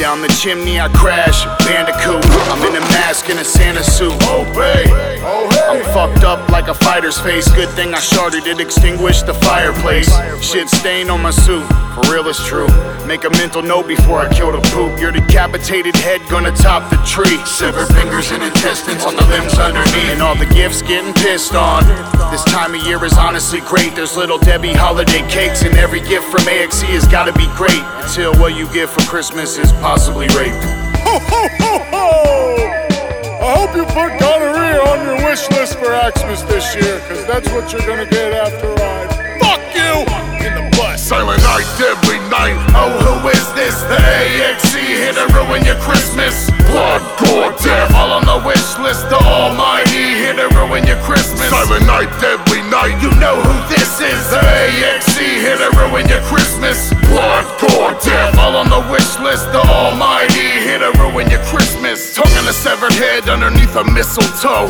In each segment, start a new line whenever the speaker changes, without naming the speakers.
Down the chimney I crash, bandicoot. I'm in a mask and a Santa suit. Oh, Obey. I'm fucked up like a fighter's face. Good thing I sharded it, extinguished the fireplace. Shit stain on my suit, for real it's true. Make a mental note before I kill the poop. Your decapitated head gonna top the tree. Severed fingers and intestines on the limbs underneath. And all the gifts getting pissed on. This time of year is honestly great. There's little Debbie holiday cakes, and every gift from AXE has gotta be great. Until what you get for Christmas is possibly rape.
Ho, ho, ho, ho! I hope you put gonorrhea on your wish list for Xmas this year, because that's what you're gonna get after I fuck you in the butt.
Silent night, deadly night. Oh, who is this? The AXE here to ruin your Christmas. Is? The AXE here to ruin your Christmas. Gore, death, all on the wish list. The Almighty here to ruin your Christmas. Tongue in a severed head underneath a mistletoe.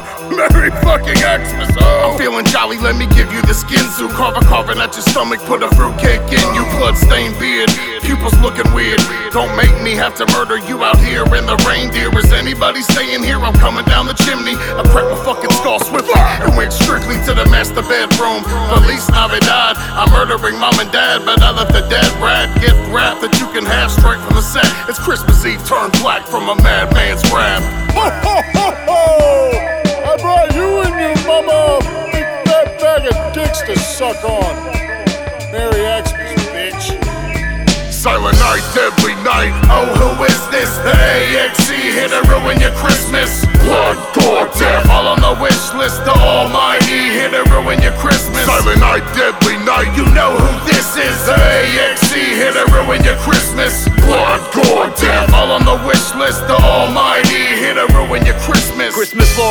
Merry fucking Xmas, oh. I'm feeling jolly, let me give you the skin suit. Carve a carving at your stomach, put a fruitcake in you. Bloodstained beard, pupils looking weird. Don't make me have to murder you out here in the reindeer. Is anybody staying here? I'm coming down the chimney. I crack my fucking skull swifter and went strictly to the master bedroom. Police Navidad, I'm murdering mom and dad, but I left the dead rat Get wrapped that you can have straight from the set. It's Christmas Eve turned black from a madman's rap.
Mama a big fat bag of dicks to suck on. Merry Xmas, bitch.
Silent night, deadly night. Oh, who is this? The AXE here to ruin your Christmas.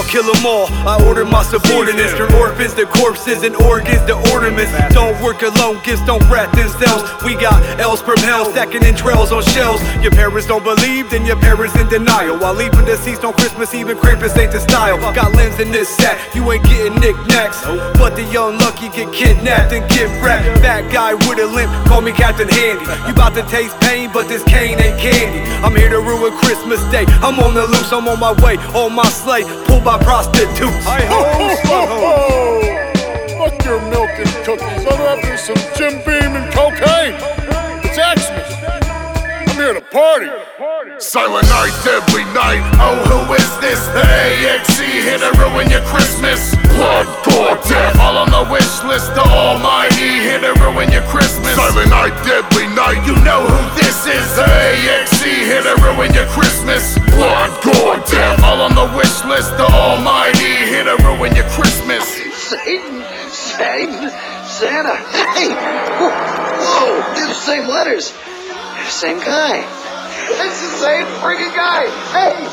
Law, kill 'em all. I order my subordinates. Your orphans, the corpses, and organs, the ornaments. Don't work alone, gifts don't wrap themselves. We got L's per pound, stacking entrails on shelves. Your parents don't believe, then your parents in denial. While leaving deceased on Christmas, even Krampus ain't the style. Got limbs in this sack, you ain't getting knickknacks. But the young lucky get kidnapped and get wrapped. Fat guy with a limp, call me Captain Handy. You about to taste pain, but this cane ain't candy. I'm here to ruin Christmas Day. I'm on the loose, I'm on my way, on my sleigh, pulled by prostitutes. Hi
Ho, ho, ho, ho! Fuck your milk and cookies. I'm after some Jim Beam and cocaine. It's Xmas. I'm here to party.
Silent night, deadly night. Oh, who is this? The AXE here to ruin your Christmas. Blood, gore, death, all on the wish list. The Almighty
Satan, Santa. Hey, whoa, whoa, they're the same letters. Same guy. It's the same freaking guy. Hey,